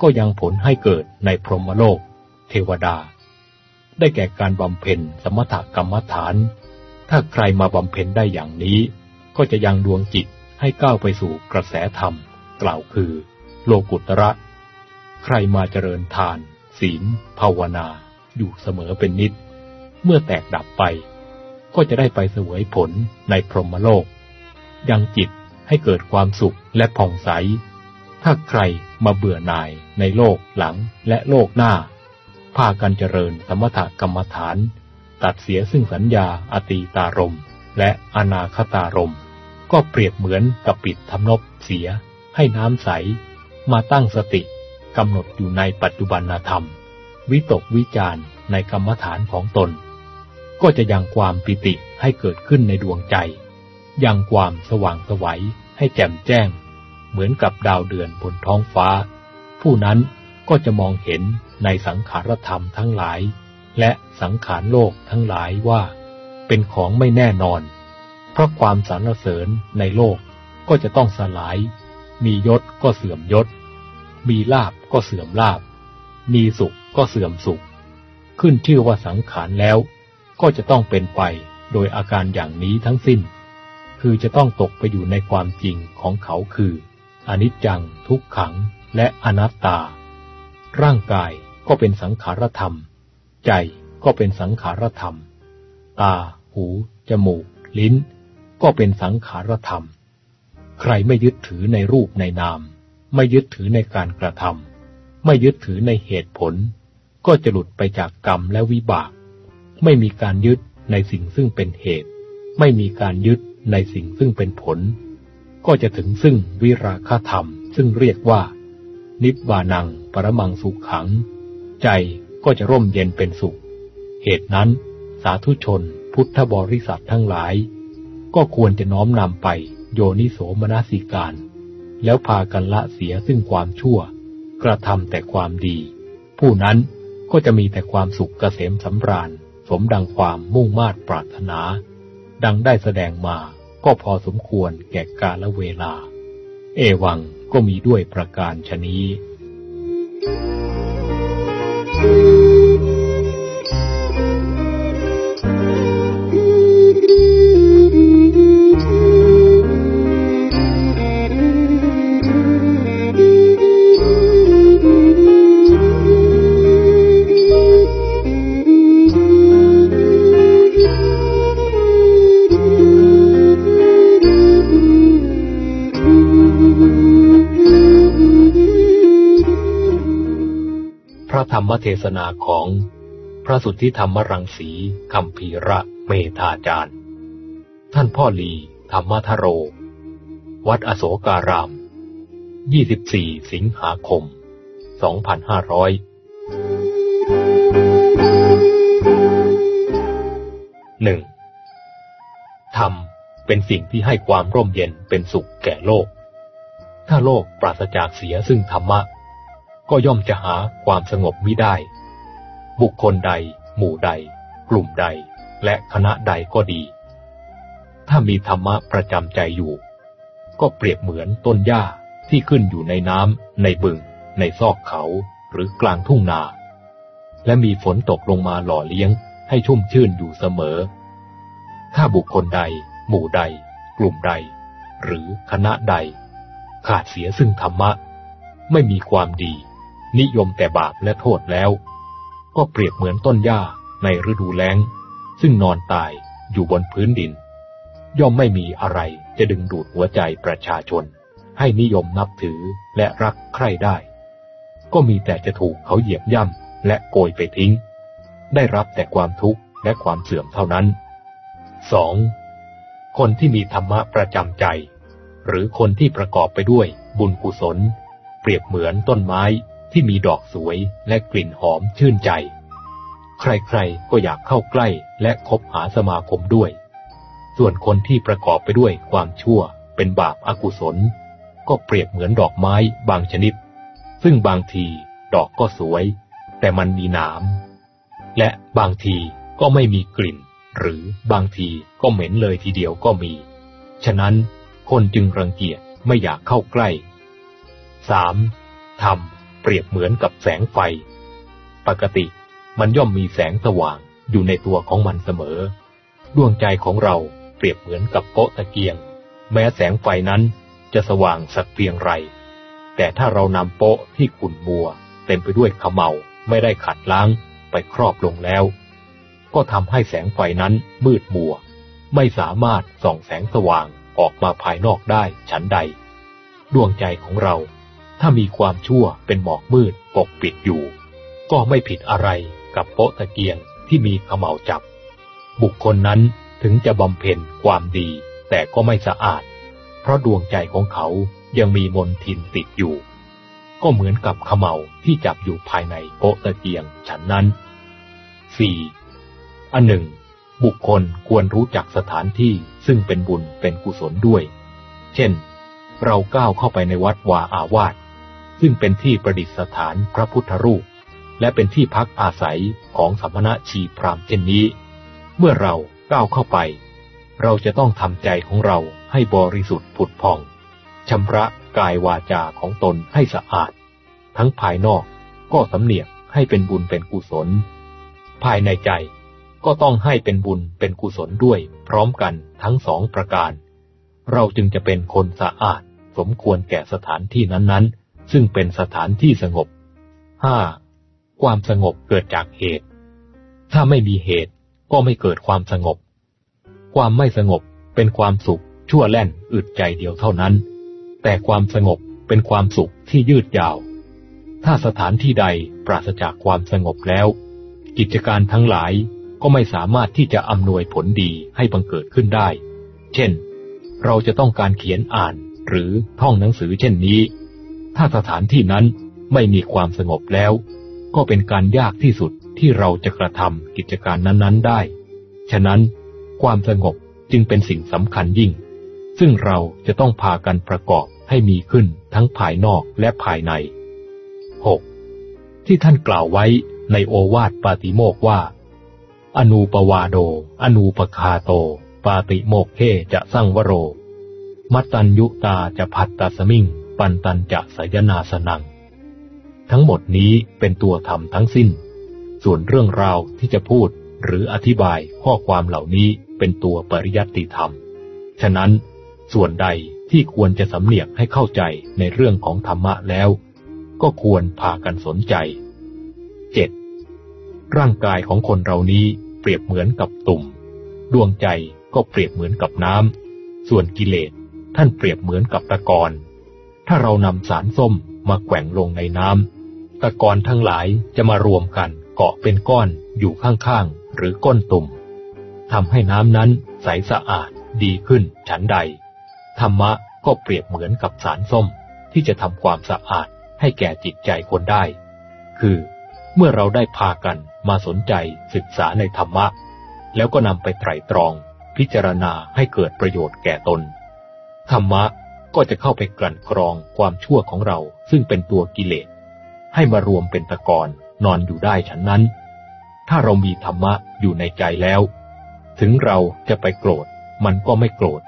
ก็ยังผลให้เกิดในพรหมโลก เทวดา ได้แก่การบำเพ็ญสมถกรรมฐาน ถ้าใครมาบำเพ็ญได้อย่างนี้ ก็จะยังดวงจิตให้ก้าวไปสู่กระแสธรรม กล่าวคือ โลกุตระ ใครมาเจริญทาน ศีล ภาวนา อยู่เสมอเป็นนิด เมื่อแตกดับไป ก็จะได้ไปเสวยผลในพรหมโลก ยังจิตให้เกิดความสุขและผ่องใส ถ้าใครมาเบื่อหน่ายในโลกหลังและโลกหน้า พากันเจริญสมถกรรมฐาน ตัดเสียซึ่งสัญญาอตีตารมและอนาคตารม ก็เปรียบเหมือนกับปิดทำนบเสียให้น้ำใส มาตั้งสติกำหนดอยู่ในปัจจุบันธรรม วิตกวิจารในกรรมฐานของตน ก็จะยังความปิติให้เกิดขึ้นในดวงใจ ยังความสว่างสวัยให้แจ่มแจ้ง เหมือนกับดาวเดือนบนท้องฟ้า ผู้นั้นก็จะมองเห็นในสังขารธรรมทั้งหลาย และสังขารโลกทั้งหลายว่า เป็นของไม่แน่นอน เพราะความสรรเสริญในโลกก็จะต้องสลาย มียศก็เสื่อมยศ มีลาบก็เสื่อมลาบ มีสุขก็เสื่อมสุข ขึ้นชื่อว่าสังขารแล้ว ก็จะต้องเป็นไปโดยอาการอย่างนี้ทั้งสิ้น คือจะต้องตกไปอยู่ในความจริงของเขาคือ อนิจจัง ทุกขัง และอนัตตา ร่างกายก็เป็นสังขารธรรม ใจก็เป็นสังขารธรรม ตา หู จมูก ลิ้น ก็เป็นสังขารธรรม ใครไม่ยึดถือในรูปในนาม ไม่ยึดถือในการกระทำไม่ยึดถือในเหตุผล ก็จะหลุดไปจากกรรมและวิบาก ไม่มีการยึดในสิ่งซึ่งเป็นเหตุ ไม่มีการยึดในสิ่งซึ่งเป็นผล ก็จะถึงซึ่งวิราคธรรม ซึ่งเรียกว่า นิบานังปรมังสุขขัง ใจก็จะร่มเย็นเป็นสุข เหตุนั้น สาธุชนพุทธบริษัททั้งหลาย ก็ควรจะน้อมนำไปโยนิโสมนสิการ แล้วพากันละเสียซึ่งความชั่ว กระทำแต่ความดี ผู้นั้นก็จะมีแต่ความสุขเกษมสำราญ สมดังความมุ่งมา่ปรารถนา ดังได้แสดงมาก็พอสมควรแก่กาลเวลา เอวังก็มีด้วยประการชนี้พ ธรรมเทศนาของพระสุทธิธรรมรังสีคำภีระเมธาจารย์ ท่านพ่อลีธรรมทโร วัดอโศการาม 24 สิงหาคม 2500หนึ่งธรรมเป็นสิ่งที่ให้ความร่มเย็นเป็นสุขแก่โลก ถ้าโลกปราศจากเสียซึ่งธรรมะ ก็ย่อมจะหาความสงบมิได้ บุคคลใด หมู่ใด กลุ่มใด และคณะใดก็ดี ถ้ามีธรรมะประจำใจอยู่ ก็เปรียบเหมือนต้นหญ้าที่ขึ้นอยู่ในน้ำในบึง ในซอกเขาหรือกลางทุ่งนา และมีฝนตกลงมาหล่อเลี้ยงให้ชุ่มชื่นอยู่เสมอ ถ้าบุคคลใด หมู่ใด กลุ่มใด หรือคณะใด ขาดเสียซึ่งธรรมะ ไม่มีความดี นิยมแต่บาปและโทษแล้ว ก็เปรียบเหมือนต้นหญ้าในฤดูแล้ง ซึ่งนอนตายอยู่บนพื้นดิน ย่อมไม่มีอะไรจะดึงดูดหัวใจประชาชน ให้นิยมนับถือและรักใคร่ได้ ก็มีแต่จะถูกเขาเหยียบย่ำและโกยไปทิ้ง ได้รับแต่ความทุกข์และความเสื่อมเท่านั้น 2. คนที่มีธรรมะประจำใจ หรือคนที่ประกอบไปด้วยบุญกุศล เปรียบเหมือนต้นไม้ ที่มีดอกสวยและกลิ่นหอมชื่นใจ ใครๆก็อยากเข้าใกล้และคบหาสมาคมด้วย ส่วนคนที่ประกอบไปด้วยความชั่วเป็นบาปอากุศล ก็เปรียบเหมือนดอกไม้บางชนิด ซึ่งบางทีดอกก็สวย แต่มันมีหนามและบางทีก็ไม่มีกลิ่น หรือบางทีก็เหม็นเลยทีเดียวก็มี ฉะนั้นคนจึงรังเกียจไม่อยากเข้าใกล้ 3. ธรรม เปรียบเหมือนกับแสงไฟ ปกติมันย่อมมีแสงสว่างอยู่ในตัวของมันเสมอ ดวงใจของเราเปรียบเหมือนกับโป๊ะตะเกียง แม้แสงไฟนั้นจะสว่างสักเพียงไร แต่ถ้าเรานำโป๊ะที่ขุ่นมัว เต็มไปด้วยขมเมาไม่ได้ขัดล้างไปครอบลงแล้ว ก็ทำให้แสงไฟนั้นมืดมัว ไม่สามารถส่องแสงสว่างออกมาภายนอกได้ฉันใด ดวงใจของเรา ถ้ามีความชั่วเป็นหมอกมืดปกปิดอยู่ ก็ไม่ผิดอะไรกับโป๊ะตะเกียงที่มีขมเหลาจับ บุคคลนั้นถึงจะบำเพ็ญความดีแต่ก็ไม่สะอาด เพราะดวงใจของเขายังมีมนทินติดอยู่ ก็เหมือนกับขมเหลาที่จับอยู่ภายในโป๊ะตะเกียงฉันนั้น 4. อันหนึ่ง บุคคลควรรู้จักสถานที่ซึ่งเป็นบุญเป็นกุศลด้วย เช่น เราก้าวเข้าไปในวัดวาอาวาส ซึ่งเป็นที่ประดิษฐานพระพุทธรูป และเป็นที่พักอาศัยของสัมมณชีพรามเช่นนี้ เมื่อเราก้าวเข้าไป เราจะต้องทำใจของเราให้บริสุทธิ์ผุดพองชำระกายวาจาของตนให้สะอาด ทั้งภายนอกก็สำเนียกให้เป็นบุญเป็นกุศล ภายในใจก็ต้องให้เป็นบุญเป็นกุศลด้วยพร้อมกันทั้งสองประการ เราจึงจะเป็นคนสะอาดสมควรแก่สถานที่นั้นๆ ซึ่งเป็นสถานที่สงบ 5. ความสงบเกิดจากเหตุ ถ้าไม่มีเหตุก็ไม่เกิดความสงบ ความไม่สงบเป็นความสุข ชั่วแล่นอึดใจเดียวเท่านั้น แต่ความสงบเป็นความสุขที่ยืดยาว ถ้าสถานที่ใดปราศจากความสงบแล้ว กิจการทั้งหลายก็ไม่สามารถที่จะอำนวยผลดีให้บังเกิดขึ้นได้ เช่น เราจะต้องการเขียนอ่านหรือท่องหนังสือเช่นนี้ ถ้าสถานที่นั้นไม่มีความสงบแล้ว ก็เป็นการยากที่สุดที่เราจะกระทำกิจการนั้นๆได้ ฉะนั้น ความสงบจึงเป็นสิ่งสำคัญยิ่ง ซึ่งเราจะต้องพากันประกอบให้มีขึ้นทั้งภายนอกและภายใน 6. ที่ท่านกล่าวไว้ในโอวาทปาติโมกว่า อนูปวาโด อนูปคาโต ปาติโมกเขจะสร้างวโร มัตตัญยุตาจะพัตตสมิง ปันตันจะสยนาสนัง ทั้งหมดนี้เป็นตัวธรรมทั้งสิ้น ส่วนเรื่องราวที่จะพูดหรืออธิบายข้อความเหล่านี้เป็นตัวปริยัติธรรม ฉะนั้น ส่วนใดที่ควรจะสำเนียกให้เข้าใจในเรื่องของธรรมะแล้ว ก็ควรพากันสนใจ 7. ร่างกายของคนเรานี้เปรียบเหมือนกับตุ่ม ดวงใจก็เปรียบเหมือนกับน้ำส่วนกิเลสท่านเปรียบเหมือนกับตะกอน ถ้าเรานำสารส้มมาแกว่งลงในน้ำตะกอนทั้งหลายจะมารวมกันเกาะเป็นก้อนอยู่ข้างๆ หรือก้นตุ่มทำให้น้ำนั้นใสสะอาดดีขึ้นฉันใด ธรรมะก็เปรียบเหมือนกับสารส้มที่จะทำความสะอาดให้แก่จิตใจคนได้ คือ เมื่อเราได้พากันมาสนใจศึกษาในธรรมะ แล้วก็นำไปไตรตรอง พิจารณาให้เกิดประโยชน์แก่ตน ธรรมะ ก็จะเข้าไปกลั่นกรองความชั่วของเราซึ่งเป็นตัวกิเลส ให้มารวมเป็นตะกอนนอนอยู่ได้ฉันนั้น ถ้าเรามีธรรมะอยู่ในใจแล้ว ถึงเราจะไปโกรธ มันก็ไม่โกรธ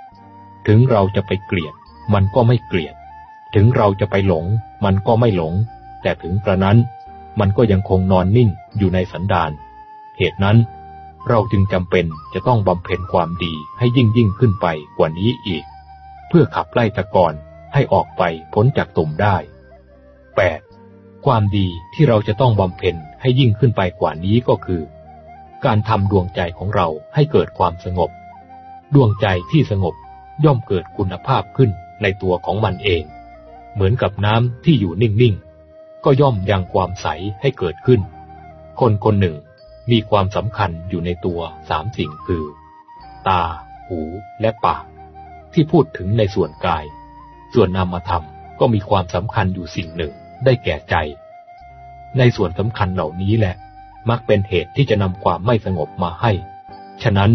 ถึงเราจะไปเกลียด มันก็ไม่เกลียด ถึงเราจะไปหลง มันก็ไม่หลง แต่ถึงกระนั้น มันก็ยังคงนอนนิ่งอยู่ในสันดาน เหตุนั้น เราจึงจำเป็นจะต้องบำเพ็ญความดีให้ยิ่งยิ่งขึ้นไปกว่านี้อีก เพื่อขับไล่ตะกอนให้ออกไปพ้นจากตุ่มได้ 8. ความดีที่เราจะต้องบำเพ็ญให้ยิ่งขึ้นไปกว่านี้ก็คือ การทำดวงใจของเราให้เกิดความสงบ ดวงใจที่สงบย่อมเกิดคุณภาพขึ้นในตัวของมันเอง เหมือนกับน้ำที่อยู่นิ่งๆ ก็ย่อมยังความใสให้เกิดขึ้น คนคนหนึ่งมีความสำคัญอยู่ในตัวสามสิ่งคือ ตา หู และปาก ที่พูดถึงในส่วนกาย ส่วนนามธรรมก็มีความสำคัญอยู่สิ่งหนึ่งได้แก่ใจ ในส่วนสำคัญเหล่านี้แหละ มักเป็นเหตุที่จะนำความไม่สงบมาให้ ฉะนั้น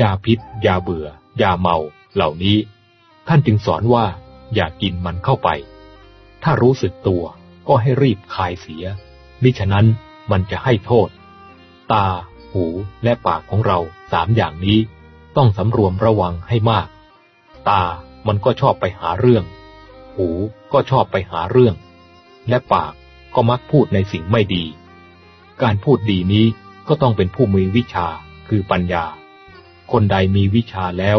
ยาพิษยาเบื่อยาเมาเหล่านี้ ท่านจึงสอนว่าอย่ากินมันเข้าไป ถ้ารู้สึกตัวก็ให้รีบคายเสีย มิฉะนั้นมันจะให้โทษ ตา หู และปากของเราสามอย่างนี้ ต้องสำรวมระวังให้มาก ตามันก็ชอบไปหาเรื่อง หูก็ชอบไปหาเรื่อง และปากก็มักพูดในสิ่งไม่ดี การพูดดีนี้ก็ต้องเป็นผู้มีวิชาคือปัญญา คนใดมีวิชาแล้ว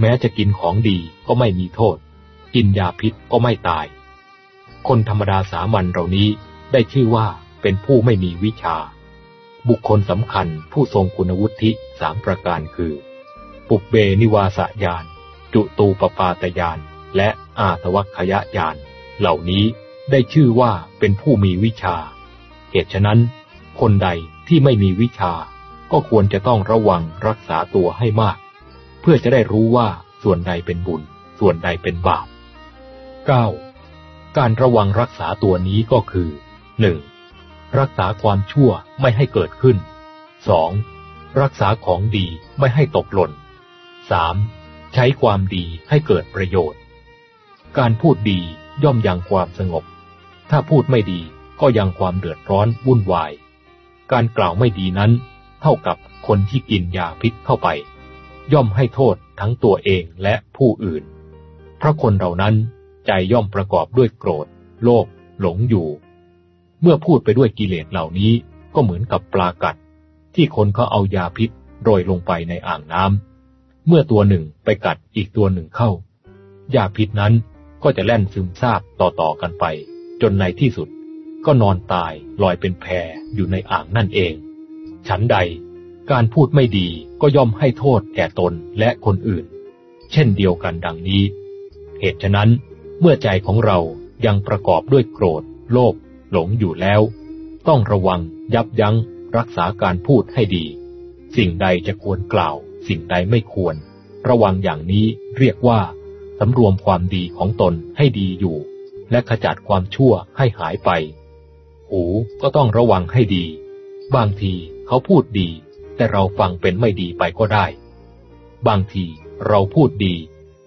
แม้จะกินของดีก็ไม่มีโทษ กินยาพิษก็ไม่ตาย คนธรรมดาสามัญเหล่านี้ได้ชื่อว่าเป็นผู้ไม่มีวิชา บุคคลสำคัญผู้ทรงคุณวุฒิสามประการคือ ปุบเบนิวาสยาน จุตูปปาตยานและอาทวัคยญาณเหล่านี้ได้ชื่อว่าเป็นผู้มีวิชา เหตุฉะนั้น คนใดที่ไม่มีวิชา ก็ควรจะต้องระวังรักษาตัวให้มาก เพื่อจะได้รู้ว่าส่วนใดเป็นบุญ ส่วนใดเป็นบาป 9. การระวังรักษาตัวนี้ก็คือ 1. รักษาความชั่วไม่ให้เกิดขึ้น 2. รักษาของดีไม่ให้ตกหล่น 3. ใช้ความดีให้เกิดประโยชน์ การพูดดีย่อมยังความสงบ ถ้าพูดไม่ดีก็ยังความเดือดร้อนวุ่นวาย การกล่าวไม่ดีนั้น เท่ากับคนที่กินยาพิษเข้าไป ย่อมให้โทษทั้งตัวเองและผู้อื่น เพราะคนเหล่านั้นใจย่อมประกอบด้วยโกรธ โลภหลงอยู่ เมื่อพูดไปด้วยกิเลสเหล่านี้ก็เหมือนกับปลากัด ที่คนเขาเอายาพิษโรยลงไปในอ่างน้ำ เมื่อตัวหนึ่งไปกัดอีกตัวหนึ่งเข้า ยาพิษนั้นก็จะแล่นซึมซาบต่อๆกันไป จนในที่สุด ก็นอนตายลอยเป็นแพอยู่ในอ่างนั่นเอง ฉันใด การพูดไม่ดีก็ย่อมให้โทษแก่ตนและคนอื่น เช่นเดียวกันดังนี้ เหตุฉะนั้นเมื่อใจของเรายังประกอบด้วยโกรธ โลภหลงอยู่แล้ว ต้องระวังยับยั้งรักษาการพูดให้ดี สิ่งใดจะควรกล่าว สิ่งใดไม่ควร ระวังอย่างนี้เรียกว่าสำรวมความดีของตนให้ดีอยู่ และขจัดความชั่วให้หายไป หูก็ต้องระวังให้ดี บางทีเขาพูดดี แต่เราฟังเป็นไม่ดีไปก็ได้ บางทีเราพูดดี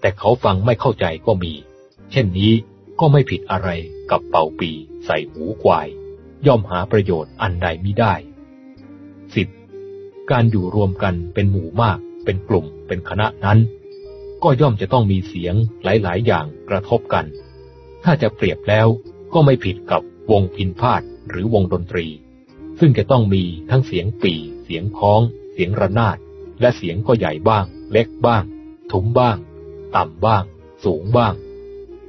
แต่เขาฟังไม่เข้าใจก็มี เช่นนี้ก็ไม่ผิดอะไรกับเป่าปีใส่หูควาย ย่อมหาประโยชน์อันใดมิได้ 10. การอยู่รวมกันเป็นหมู่มาก เป็นกลุ่มเป็นคณะนั้น ก็ย่อมจะต้องมีเสียงหลายๆ อย่างกระทบกัน ถ้าจะเปรียบแล้วก็ไม่ผิดกับวงพินพาดหรือวงดนตรี ซึ่งจะต้องมีทั้งเสียงปี่ เสียงคล้อง เสียงระนาด และเสียงก็ใหญ่บ้าง เล็กบ้าง ทุ้มบ้าง ต่ำบ้าง สูงบ้าง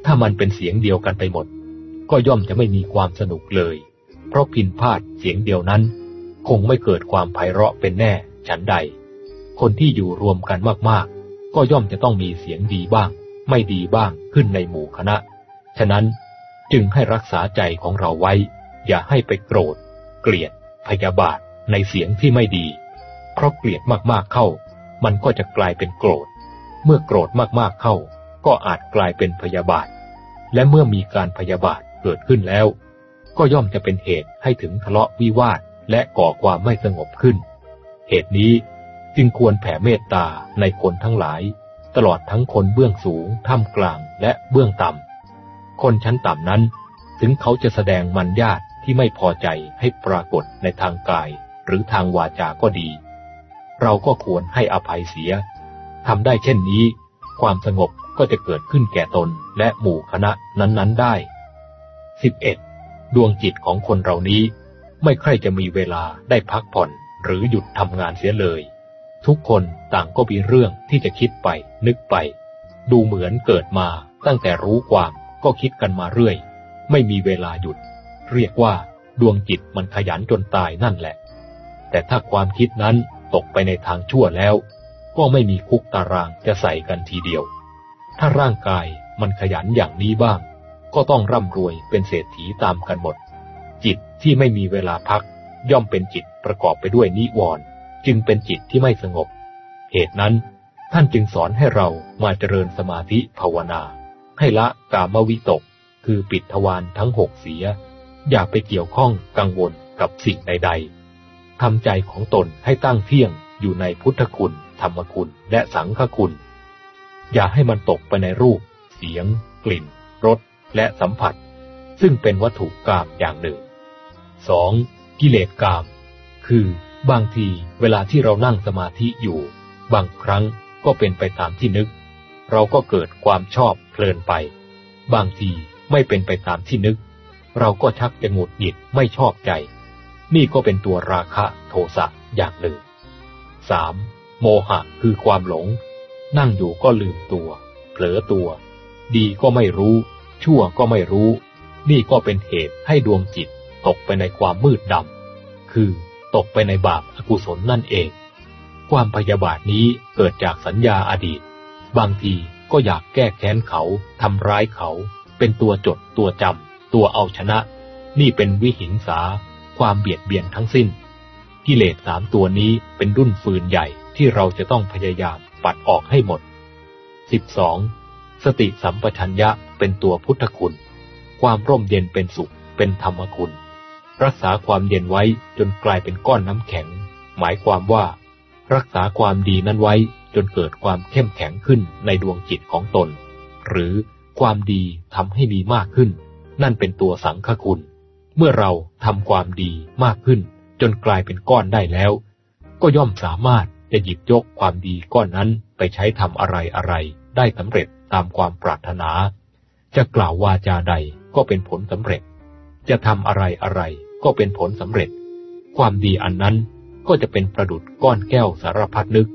ถ้ามันเป็นเสียงเดียวกันไปหมด ก็ย่อมจะไม่มีความสนุกเลย เพราะพินพาดเสียงเดียวนั้น คงไม่เกิดความไพเราะเป็นแน่ฉันใด คนที่อยู่รวมกันมากๆ ก็ย่อมจะต้องมีเสียงดีบ้าง ไม่ดีบ้างขึ้นในหมู่คณะ ฉะนั้นจึงให้รักษาใจของเราไว้ อย่าให้ไปโกรธ เกลียด พยาบาทในเสียงที่ไม่ดี เพราะเกลียดมากๆเข้า มันก็จะกลายเป็นโกรธ เมื่อโกรธมากๆเข้า ก็อาจกลายเป็นพยาบาท และเมื่อมีการพยาบาทเกิดขึ้นแล้ว ก็ย่อมจะเป็นเหตุให้ถึงทะเลาะวิวาทและก่อความไม่สงบขึ้น เหตุนี้ จึงควรแผ่เมตตาในคนทั้งหลาย ตลอดทั้งคนเบื้องสูงท่ามกลางและเบื้องต่ำ คนชั้นต่ำนั้น ถึงเขาจะแสดงมันญาติที่ไม่พอใจให้ปรากฏในทางกาย หรือทางวาจาก็ดี เราก็ควรให้อภัยเสียทำได้เช่นนี้ ความสงบก็จะเกิดขึ้นแก่ตนและหมู่คณะนั้นๆได้ 11. ดวงจิตของคนเรานี้ ไม่ใครจะมีเวลาได้พักผ่อนหรือหยุดทำงานเสียเลย ทุกคนต่างก็มีเรื่องที่จะคิดไป นึกไป ดูเหมือนเกิดมาตั้งแต่รู้ความก็คิดกันมาเรื่อย ไม่มีเวลาหยุด เรียกว่าดวงจิตมันขยันจนตายนั่นแหละ แต่ถ้าความคิดนั้นตกไปในทางชั่วแล้ว ก็ไม่มีคุกตารางจะใส่กันทีเดียว ถ้าร่างกายมันขยันอย่างนี้บ้าง ก็ต้องร่ำรวยเป็นเศรษฐีตามกันหมด จิตที่ไม่มีเวลาพัก ย่อมเป็นจิตประกอบไปด้วยนิวรณ์ จึงเป็นจิตที่ไม่สงบ เหตุนั้น ท่านจึงสอนให้เรามาเจริญสมาธิภาวนา ให้ละกามวิตก คือปิดทวารทั้งหกเสีย อย่าไปเกี่ยวข้องกังวลกับสิ่งใด ๆทำใจของตนให้ตั้งเที่ยงอยู่ในพุทธคุณ ธรรมคุณและสังฆคุณ อย่าให้มันตกไปในรูป เสียง กลิ่นรสและสัมผัส ซึ่งเป็นวัตถุกรรมอย่างหนึ่ง 2. กิเลสกรรมคือ บางทีเวลาที่เรานั่งสมาธิอยู่ บางครั้งก็เป็นไปตามที่นึก เราก็เกิดความชอบเพลินไป บางทีไม่เป็นไปตามที่นึก เราก็ชักจะหงุดหงิดไม่ชอบใจ นี่ก็เป็นตัวราคะโทสะอย่างหนึ่ง 3. โมหะคือความหลง นั่งอยู่ก็ลืมตัว เผลอตัว ดีก็ไม่รู้ ชั่วก็ไม่รู้ นี่ก็เป็นเหตุให้ดวงจิตตกไปในความมืดดำคือ ตกไปในบาปอกุศลนั่นเอง ความพยาบาทนี้เกิดจากสัญญาอดีต บางทีก็อยากแก้แค้นเขาทำร้ายเขา เป็นตัวจดตัวจำตัวเอาชนะ นี่เป็นวิหิงสา ความเบียดเบียนทั้งสิ้น กิเลสสามตัวนี้เป็นรุ่นฟืนใหญ่ที่เราจะต้องพยายามปัดออกให้หมด 12. สติสัมปชัญญะเป็นตัวพุทธคุณ ความร่มเย็นเป็นสุขเป็นธรรมคุณ รักษาความเย็นไว้จนกลายเป็นก้อนน้ำแข็ง หมายความว่า รักษาความดีนั้นไว้จนเกิดความเข้มแข็งขึ้นในดวงจิตของตน หรือความดีทำให้มีมากขึ้น นั่นเป็นตัวสังฆคุณ เมื่อเราทำความดีมากขึ้น จนกลายเป็นก้อนได้แล้ว ก็ย่อมสามารถจะหยิบยกความดีก้อนนั้นไปใช้ทำอะไรอะไร ได้สำเร็จตามความปรารถนา จะกล่าววาจาใดก็เป็นผลสำเร็จ จะทำอะไรอะไร ก็เป็นผลสำเร็จ ความดีอันนั้นก็จะเป็นประดุดก้อนแก้วสารพัดนึก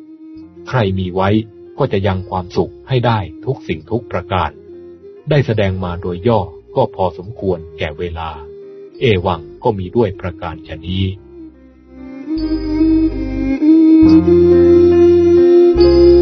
ใครมีไว้ก็จะยังความสุขให้ได้ทุกสิ่งทุกประการ ได้แสดงมาโดยย่อก็พอสมควรแก่เวลา เอวังก็มีด้วยประการชนี้ Thank you.